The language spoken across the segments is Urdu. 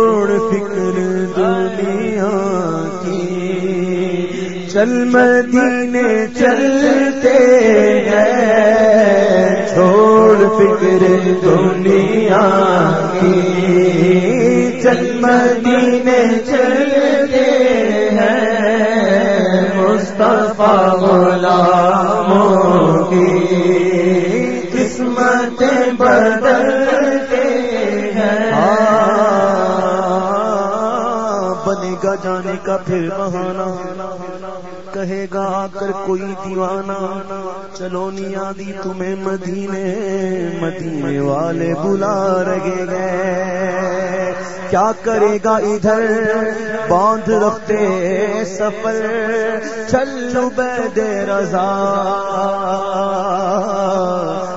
فکر دنیا کی۔ چل مدینے چلتے ہیں، چھوڑ فکر دنیا کی۔ چل مدینے چلتے ہیں، مصطفیٰ بنے گا جانے کا پھر بہانا کہے گا آ کر کوئی دیوانہ۔ چلو نیا دی تمہیں مدینے۔ مدینے والے بلا رہے گئے۔ کیا کرے گا ادھر؟ باندھ رکھتے سفر۔ چلو بید رضا۔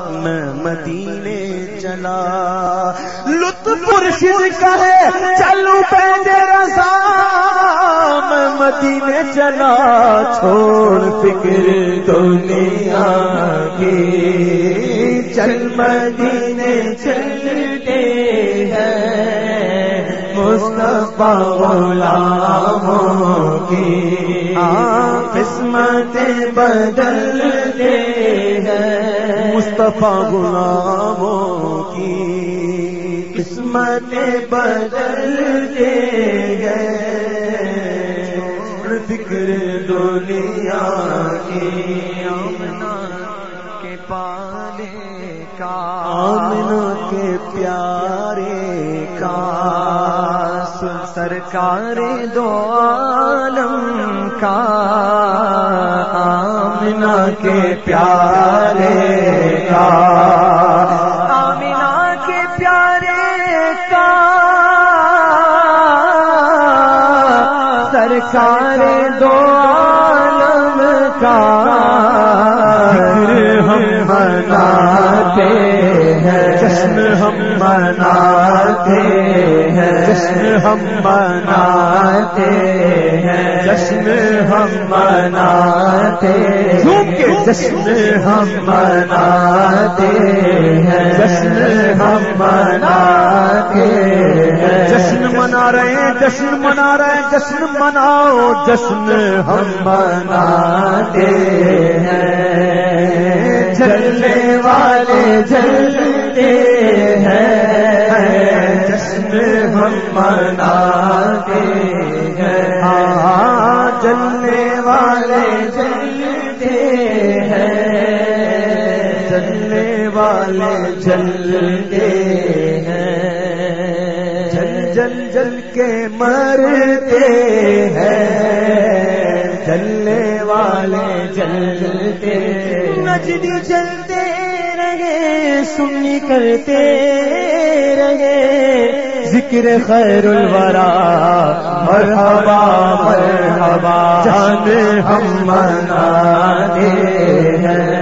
میں مدینے چلا لطف پرشد کرے چلو بید رضا میں مدینے چلا چھوڑ فکر دنیا کی۔ چل مدینے چلتے ہیں مصطفیٰ غلاموں کی۔ قسمت بدلتے ہیں۔ مصطفیٰ غلاموں کی قسمت بدلتے ہیں فکر دنیا کی آمنا کے پالے کا آمنا کے پیارے کا سرکار دو عالم کا آمنا کے پیارے کا آمنا کے پیارے کا سرکار دو عالم کا۔ ہم بناتے ہیں جشن ہم مناتے ہیں۔ جشن ہم مناتے ہیں۔ جشن ہم مناتے ہیں۔ جشن ہم مناتے ہیں۔ جشن ہم مناتے ہیں۔ جشن منا رہے ہیں جشن منا رہے ہیں۔ جشن مناؤ جشن ہم مناتے ہیں۔ جلتے ہیں، جشن ہم مناتے ہیں۔ ہاں جلنے والے جلتے ہیں، جلنے والے جلتے ہیں۔ جل جل جل کے مرتے ہیں، جلنے والے جلتے نجدی چلتے رہے، سنی کرتے رہے۔ ذکر خیر الورا مرحبا مرحبا، جان ہم مناتے ہیں۔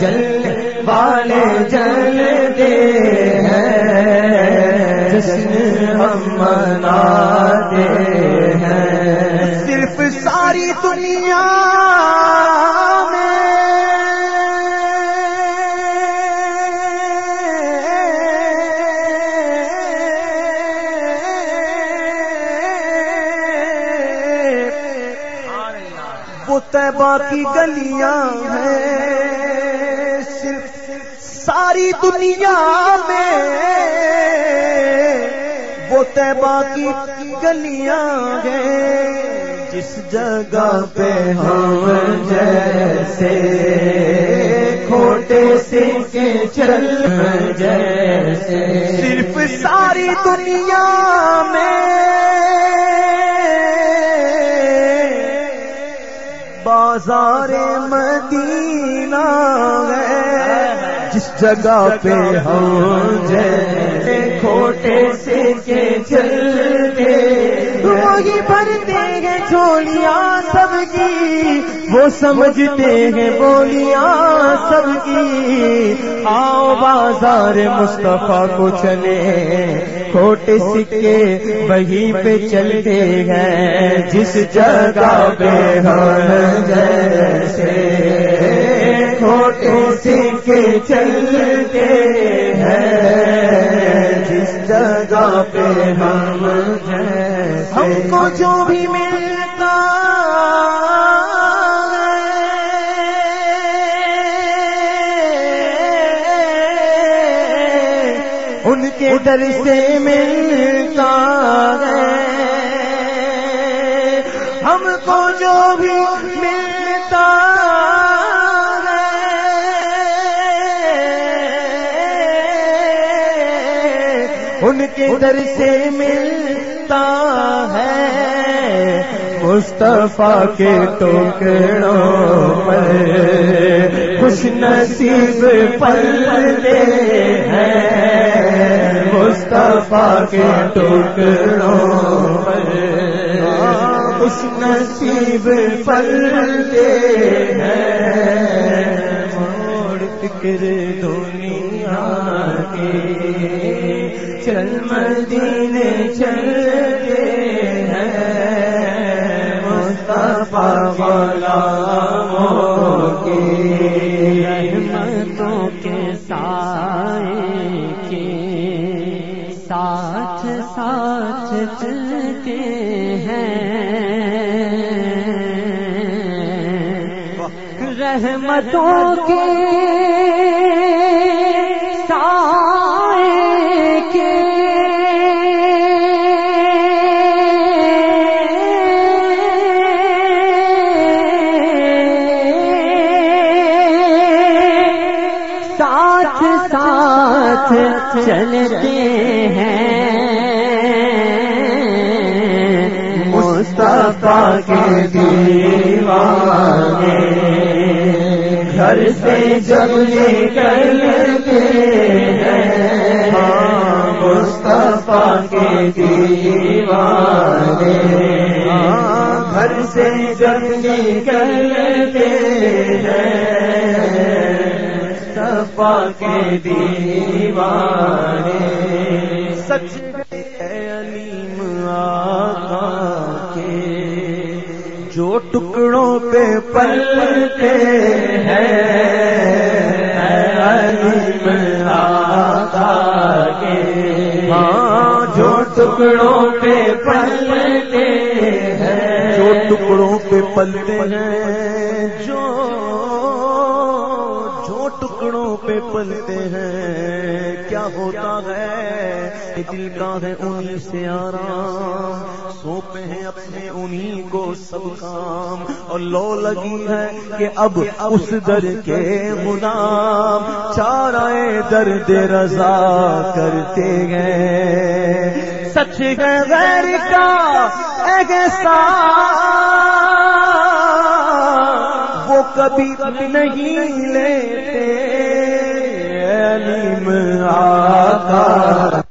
جلنے والے جلتے ہیں۔ جشن ہم مناتے ہیں۔ صرف ساری دنیا طیبہ کی گلیاں ہیں، صرف ساری دنیا میں وہ طیبہ کی گلیاں ہیں۔ جس جگہ پہ ہم جیسے کھوٹے سے کے چل جیسے، صرف ساری دنیا میں بازار مدینہ ہے۔ جس جگہ پہ ہم جیسے کھوٹے سے کے چلتے وہی بھرتے ہیں چھولیاں سب کی۔ وہ سمجھتے ہیں بولیاں سب کی۔ آؤ بازار مصطفیٰ کو چلے۔ کھوٹے سکے وہیں پہ چلتے ہیں۔ جس جگہ پہ ہم جیسے۔ کھوٹے سکے چلتے ہیں۔ جگہ پہ ہم ہم کو جو بھی ملتا ان کے در سے ملتا ہے۔ ہم کو جو بھی ان کے در سے ملتا ہے۔ مصطفیٰ کے ٹوکروں پر خوش نصیب پلتے ہیں۔ مصطفیٰ کے ٹوکروں پر خوش نصیب پلتے ہیں۔ فکر دنیا کے چل مدینے چلتے ہیں، مصطفیٰ والا کے رحمتوں کے سائے کے ساتھ ساتھ چلتے رحمتوں کے سائے کے ساتھ ساتھ چلتے ہیں۔ مصطفیٰ کے دیوانے۔ گھر سے جب نکلتے ہیں ہاں، مصطفیٰ کے دیوانے۔ ہاں، گھر سے جب نکلتے ہیں، مصطفیٰ کے دیوانے۔ سچ جو ٹکڑوں پہ پلتے ہیں آقا کے۔ ہاں جو ٹکڑوں پہ پلتے ہیں، جو ٹکڑوں پہ پلتے ہیں، جو ٹکڑوں پہ پلتے ہیں۔ کیا ہوتا ہے دل کا ہے انہیں سے آرام۔ سونپے ہیں اپنے انہیں کو سب کام۔ اور لو لگی ہے کہ اب اس در کے غلام چارائے درد رضا کرتے گئے سچ ہے غیر کا احسان کبھی نہیں لیتے علیم آقا